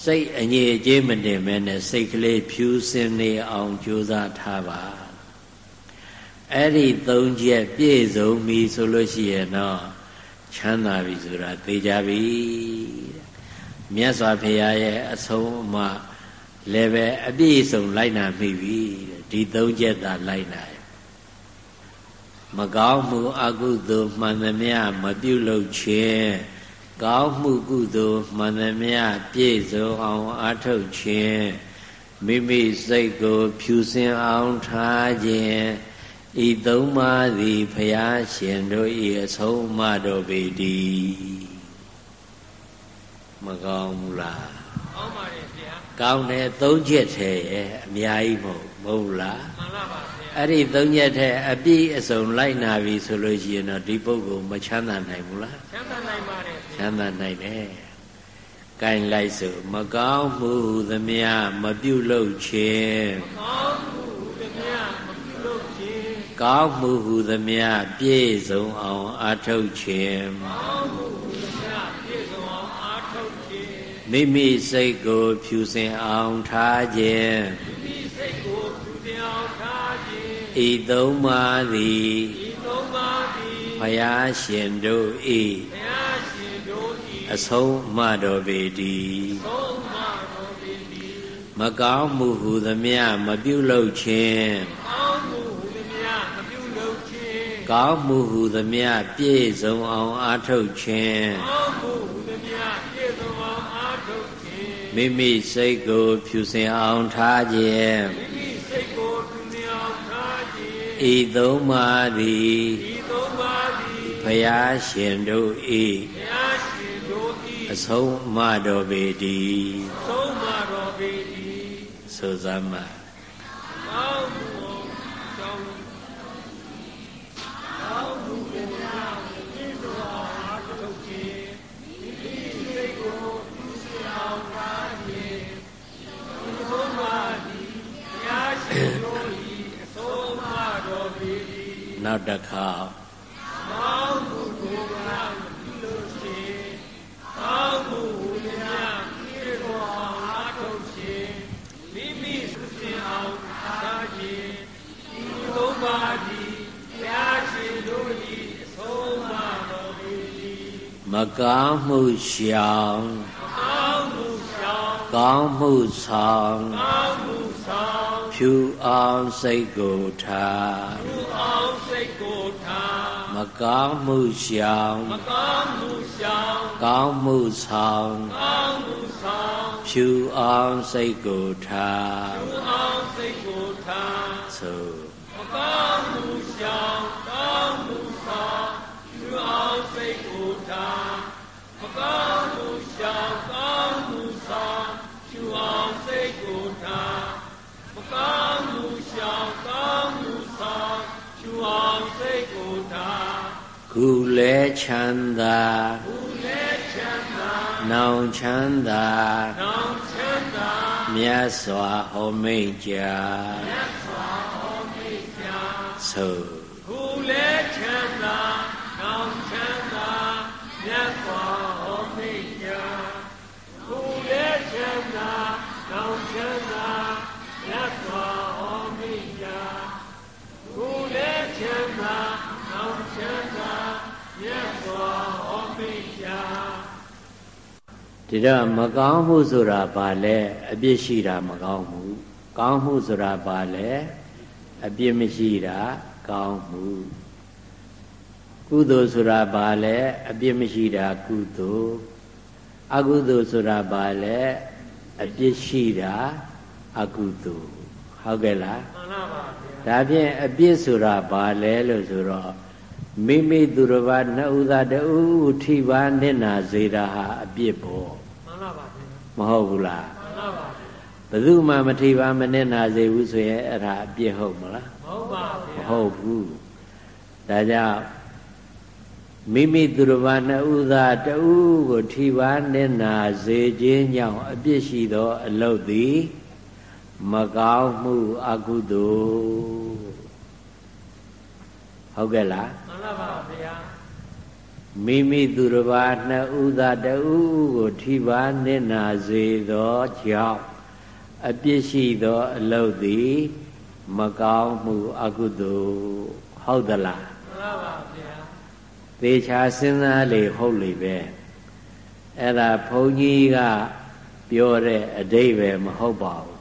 စိတ်အငြိအကျေးမတင်မဲနဲ့စိတ်ကလေးဖြူစင်နေအောင်ကြိုးစားထားပါအဲ့ဒီသုံးချက်ပြည့်စုံပြီဆိုလို့ရှိရင်တော့ချမ်းသာပြီဆိုတာသိကြပြီမြတ်စွာဘုရားရဲ့အဆုံးအမ လည်းပဲအပြည့်စုံလိုက်နာမိပြီဒီသုံးချက်သာလိုက်နာမကောင်းမှုအကုသိုလ်မှန်သမျှမပြုလုပ်ခြင်းကောင်းမှုကုသိုလ်မှန်သမျှပြည့်စုံအောင်အားထုတ်ခြင်းမိမိစိတ်ကို ဖြူစင်အောင်ထားခြင်းဤသုံးပါးသည်ဖျားရှင်တို့၏အဆုံးအမတော်ပေတည်းမကောင်းဘူးလားကောင်းပါတယ် ကောင်းတယ်သုံးချက်ထဲရဲ့အများကြီးမဟုတ်မဟုတ်လားမှန်ပါပါဗျာအဲ့ဒီသုံးချက်ထဲအပြည့်အစုံလိုက်နာပြီဆိုလို့ရှိရင်တော့ဒီပုဂ္ဂိုလ်မချမ်းသာနိုင်ဘူးလားချမ်းသာနိုင်ပါတယ်ချမ်းသာနိုင်တယ်ကင်လိုက်ဆိုမကောင်းမှုသမျှမပြုလုပ်ခြင်းမကောင်းမှုသမျှမပြုလုပ်ခြင်းကောင်းမှုဟုသမျှပြည့်စုံအောင်အထုတ်ခြင်းကောင်းမှု မိမိစိတ်ကို ဖြူစင်အောင်ထားခြင်းမိမိစိတ်ကိုဖြူစင်အောင်ထားခြင်းဤသုံးပါးသည်ဤသုံးပါးသည်ဘုရားရှင်တို့၏ဘုရားရှင်တို့၏အဆုံးအမတော်ပေတည်းအဆုံးအမတော်ပေတည်းမကောင်းမှုဟုသမျှမပြုလုပ်ခြင်းမကောင်းကောင်းမှုဟုသမျှပြည့်စုံအောင်အားထုတ်ခြင်းကောင်းမှုဟူသည်များ မိမိစိတ်ကို ဖြူစင်အောင်ထားခြင်းမိမိစိတ်ကိုသူမြောင်ထားခြင်းဤသုံးပါးသည်ဒီသုံးပါးသည်ဖယားရှင်တို့ဘုရားရှင်တို့၏၏အဆုံးအမတော်ပေတည်းဆုံးမတော်ပေ၏ဆိုစမ်းမှာ ကောင်းမှုအောင်ကြောင်းကောင်းမှုကိုများပြည့်စုံအောင်အားထုတ်ခြင်းမိမိစိတ်ကိုသူမြောင်ထားခြင်းဒီသုံးပါးသည်ဘုရားရှင်တို့၏အဆုံးမတော်ပေ၏ နောက်တစ်ခါကောင်းမှုကိုများပြုလို့ခြင်းကောင်းမှုကိုများပြည့်စုံအောင်အားထုတ်ခြင်းမိမိစုစင်အောင်ထားခြင်းဒီသုံးပါးသည်ဘုရားရှင်တို့၏အဆုံးအမတော်ပေ၏မကောင်းမှုရှောင်ကောင်းမှုရှောင်းကောင်းမှုဆောင်ကောင်းမှုဆောင်ဖြူအောင်စိတ်ကိုထားသူအောင်စိတ်ကိုထားမ ကောင်းမှုရှောင်မကောင်းမှုရှောင်းကောင်းမှုဆောင်ကောင်းမှုဆောင်ဖြူအောင်စိတ်ကိုထား ချမ်းသာဘုလဲချမ်းသာနောင်ချမ်းသာနောင်ချမ်းသာမြတ်စွာဟောမိတ်ကြမြတ်စွာဟောမိတ်ကြဆိုဘုလဲချမ်းသာနောင်ချမ်းသာမြတ်စွာဟောမိတ်ကြဘုလဲချမ်းသာနောင်ချမ်းသာမြတ်စွာဟောမိတ်ကြဘုလဲချမ်းသာနောင်ချမ်းသာမြတ်စွာဟောမိတ်ကြ ဒီတော့မကောင်းမှုဆိုတာဘာလဲအပြစ်ရှိတာမကောင်းမှုကောင်းမှုဆိုတာဘာလဲအပြစ်မရှိတာကောင်းမှုကုသိုလ်ဆိုတာဘာလဲအပြစ်မရှိတာကုသိုလ်အကုသိုလ်ဆိုတာဘာလဲအပြစ်ရှိတာအကုသိုလ်ဟုတ်ကဲ့လားမှန်ပါပါဗျာဒါဖြင့်အပြစ်ဆိုတာဘာလဲလို့ဆိုတော့ မိမိသူတစ်ပါးနှစ်ဦးသာတဦးထိပါနစ်နာစေတာဟာအပြစ်ပေါ့မှန်ပါပါဗျာမဟုတ်ဘူးလားမှန်ပါပါဘယ်သူမှမထိပါမနစ်နာစေဘူးဆိုရင်အဲ့ဒါအပြစ်ဟုတ်မလားမဟုတ်ပါမဗျာဟုတ်ဘူးဒါကြောင့်မိမိသူတစ်ပါးနှစ်ဦးသာတဦးကိုထိပါနစ်နာစေခြင်းကြောင့်အပြစ်ရှိသောအလုပ်သည်မကောင်းမှုအကုသိုလ် ဟုတ်ကဲ့လားမှန်ပါပါဗျာမိမိသူတစ်ပါးနှစ်ဦးသာတဦးကိုထိပါနစ်နာစေသောကြောင့်အပြစ်ရှိသောအလုပ်သည် မကောင်းမှုအကုသိုလ်ဟုတ်သလားမှန်ပါပါဗျာသေချာစဉ်းစားလေဟုတ်လေပဲအဲ့ဒါဘုန်းကြီးကပြောတဲ့အဓိပ္ပာယ်မဟုတ်ပါဘူး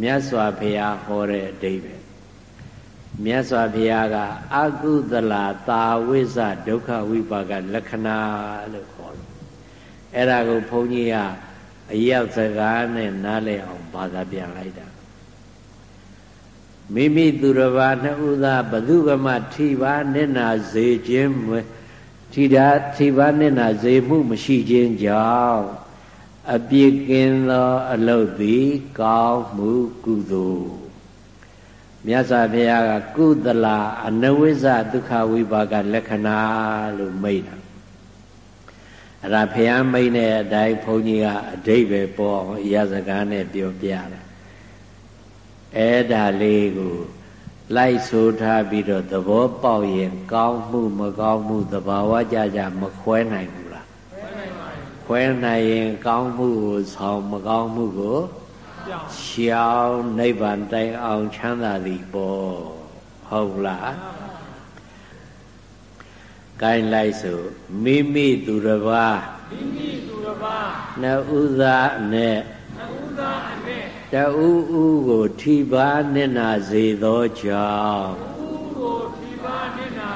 မြတ်စွာဘုရားဟောတဲ့အဓိပ္ပာယ် မြတ်စွာဘုရားကအကုသလာတာဝိဇဒုက္ခဝိပါကလက္ခဏာလို့ခေါ်တယ်အဲ့ဒါကိုဘုန်းကြီးကအရောက်စကားနဲ့နားလည်အောင်ဘာသာပြန်လိုက်တာမိမိသူတစ်ပါးနှစ်ဦးသာဘသူကမှထိပါနစ်နာစေခြင်းမထိတာထိပါနစ်နာစေမှုမရှိခြင်းကြောင့်အပြစ်ကင်းသောအလုတ်သည် ကောင်းမှုကုသိုလ် မြတ်စွာဘုရားကကုသလာအနဝိဇ္ဇဒုက္ခဝိပါကလက္ခဏာလို့မိတ်တာအဲ့ဒါဘုရားမိတ်တဲ့အတိုင်းဘုန်းကြီးကအဓိပ္ပာယ်ပေါ်အောင်အရာစကားနဲ့ပြောပြတယ်အဲ့ဒါလေးကိုလိုက်ဆိုထားပြီးတော့သဘောပေါက်ရင်ကောင်းမှုမကောင်းမှုသဘာဝကြကြမခွဲနိုင်ဘူးလားဘယ်နိုင်ပါလဲခွဲနိုင်ရင်ကောင်းမှုကိုဆောင်မကောင်းမှုကိုကြောင်း ရှောင်နိဗ္ဗာန်တိုင်အောင်ချမ်းသာသည်ပေါ့ဟုတ်လားကိုင်းလိုက်ဆိုမိမိသူတစ်ပါးမိမိသူတစ်ပါးနှစ်ဦးသားနဲ့အဥသာအနဲ့တဦးဦးကိုထိပါနစ်နာစေသောကြောင့်ဥကိုဒီပါနိနာ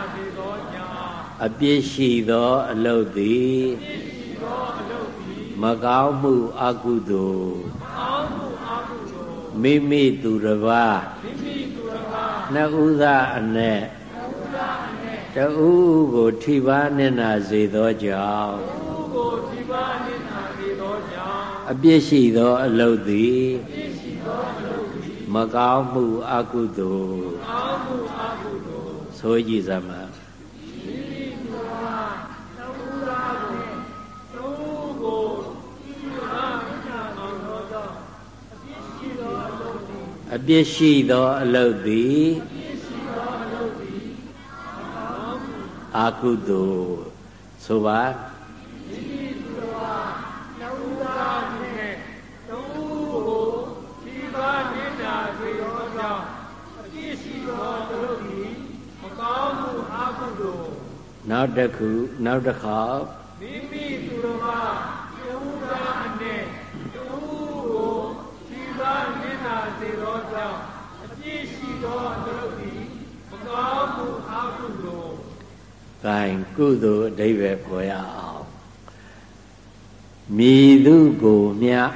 အပြစ်ရှိသောအလုတ်သည်ပြည့်ရှိသောအလုပ်သည်မကောင်းမှုအကုသိုလ်အောင်းမှုအကုသိုလ် မိမိသူတစ်ပါးမိမိသူတစ်ပါးနှစ်ဦးသာအ내တဦးကိုထိပါးနေနာစေသောကြောင့်သူကိုဒီပါနိနာနေသောကြောင့်အပြစ်ရှိသောအလုတ်သည်ပြည့်ရှိသောအလုပ်သည်မကောင်းမှုအကုသိုလ်အောင်းမှုအကုသိုလ်ဆိုကြည်စမ်းပါ မိမိသူဟာသူရာကိုသူကိုဒီပါနိနာအောင်သောကြောင့်အပြည့်ရှိသောအလုပ်သည် အပြစ်ရှိသောအလုတ်သည်ပြည့်ရှိသောအလုပ်သည်အောင်းမှုအကုသိုလ်ဆိုပါမိမိသူဟာသူရာနဲ့သူကိုဒီပါနိနာနေသောကြောင့်အပြည့်ရှိသောအလုပ်သည်မကောင်းမှုအကုသိုလ်နောက်တစ်ခုနောက်တစ်ခါမိမိသူတော်ကယုံသာအနဲ့သူကိုဒီပါမျက်နာစေသောကြောင့်အပြည့်ရှိသောအလုပ်သည်မကောင်းမှုအကုသိုလ် ဂိုင်ကုသိုလ်အဓိပ္ပာယ်ပေါ်ရအောင်မြည်သူကိုမြတ်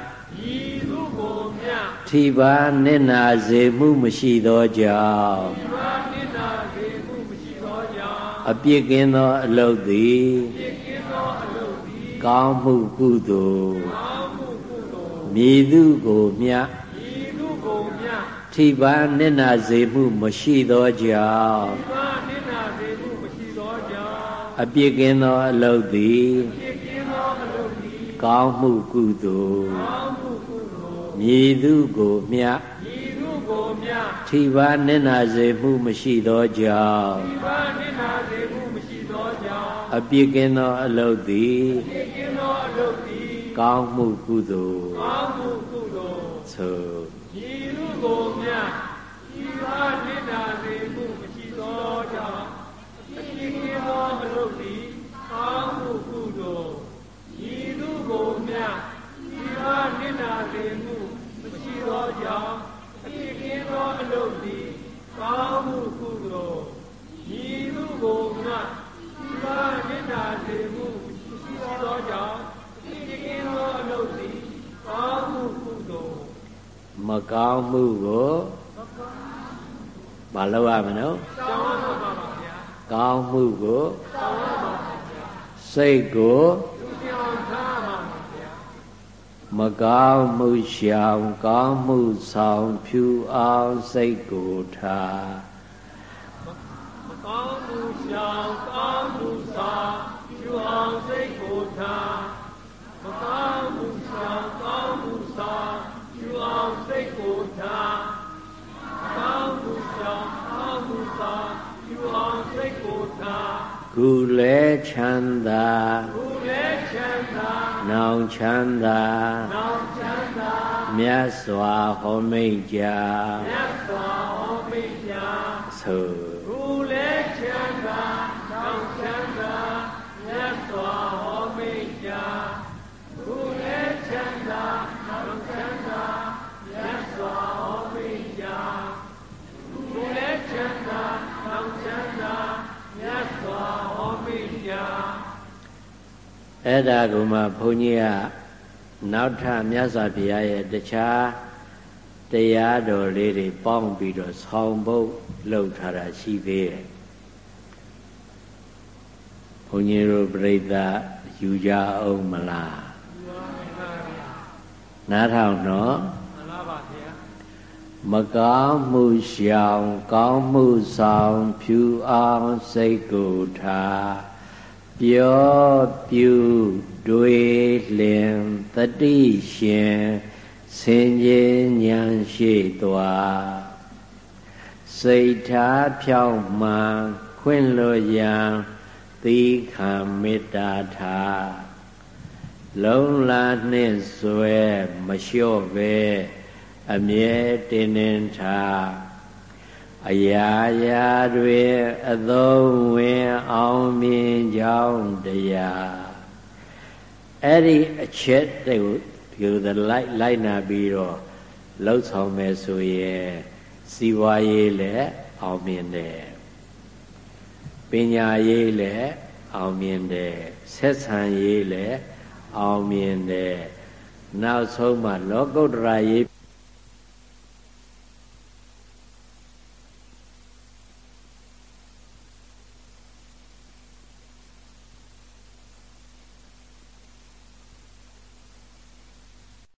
ဤသူကိုမြတ်ထိပါနေနာစေမှုမရှိသောကြောင့်ဒီပါမျက်နာစေမှုမရှိသောကြောင့်အပြစ်ကင်းသောအလုတ်သည်ပြည့်ကင်းသောအလုပ်သည်ကောင်းမှုကုသိုလ်ကောင်းမှုကုသိုလ်မြည်သူကိုမြတ်ဤသူကိုမြတ်ထိပါနေနာစေမှုမရှိသောကြောင့်ဒီပါမျက်နာစေမှုမရှိသောကြောင့် အပြစ်ကင်းသောအလုတ်သည်ပြည့်ကင်းသောအလုပ်သည်ကောင်းမှုကုသိုလ်ကောင်းမှုကုသိုလ်မြည်သူကိုမြတ်ဤသူကိုမြတ်ထိပါနေနာစေမှုမရှိသောကြောင့်ဒီပါနိနာစေမှုမရှိသောကြောင့်အပြစ်ကင်းသောအလုတ်သည်ပြည့်ကင်းသောအလုပ်သည်ကောင်းမှုကုသိုလ်ကောင်းမှုကုသိုလ်ဆိုဤသူကိုမြတ်ဒီပါနိနာစေမှုမရှိသောကြောင့်အပြည့်ကင်းသောအလုပ်သည်ကောင်းမှုကုသိုလ်ဤသူကိုမြတ်ဒီပါနိနာစေမှုမရှိ သောကြောင့်အပြည့်ကင်းသောအလုပ်သည်ကောင်းမှုကုသိုလ်ဤသူကိုမြတ်ဒီပါနိနာစေမှုမရှိသောကြောင့်အပြည့်ကင်းသောအလုပ်သည်ကောင်းမှုကုသိုလ်မကောင်းမှုကိုမလုပ်ရမလို့တောင်းရပါပါဗျာကောင်းမှုကိုတောင်းရပါပါဗျာစိတ်ကိုသူပြောင်းထားပါပါဗျာ မကောင်းမှုရှောင်ကောင်းမှုဆောင်ဖြူအောင်စိတ်ကိုထားမကောင်းမှုရှောင်ကောင်းမှုဆောင်ယူအောင်စိတ်ကိုထားမကောင်းမှုရှောင်ကောင်းမှုဆောင်ယူအောင်စိတ်ကိုထားမကောင်းမှုရှောင်ကောင်းမှုဆောင်ယူအောင်စိတ်ကိုထားကုလဲချမ်းသာဘုလည်းချမ်းသာ နောင်ချမ်းသာနောင်ချမ်းသာမြတ်စွာဟောမိတ်ကြမြတ်စွာဟောမိတ်ကြဆို အဲ့ဒါကမှဘုန်းကြီးကနောက်ထပ်မြတ်စွာဘုရားရဲ့တခြားတရားတော်လေးတွေပေါင်းပြီးတော့ဆောင်းဖို့လုပ်ထားတာရှိသေးတယ်ဘုန်းကြီးတို့ပြိဿယူကြအောင်မလားနားထောင်တော့မှန်လားပါဗျာမကောင်းမှုရှောင် ကောင်းမှုဆောင်ဖြူအောင်စိတ်ကိုထား ပြောပြူတွေးလင်တတိရှင်စင်ကြီးဉာဏ်ရှိသွားစိတ်ထားဖြောင့်မှန်ခွင့်လွတ်ရန်သီခံမေတ္တာထားလုံးလာနှင့်ဆွဲမလျှော့ပဲအမြဲတင်းတင်းထား အရာရာတွေအသုံးဝင်အောင်မြင်ကြောင်းတရားအဲ့ဒီအချက်တွေကိုဒီလိုက်လိုက်နာပြီးတော့လှုပ်ဆောင်မယ်ဆိုရင်စီးပွားရေးလည်းအောင်မြင်တယ်ပညာရေးလည်းအောင်မြင်တယ်ဆက်ဆံရေးလည်းအောင်မြင်တယ်နောက်ဆုံးမှလောကုတ္တရာရေး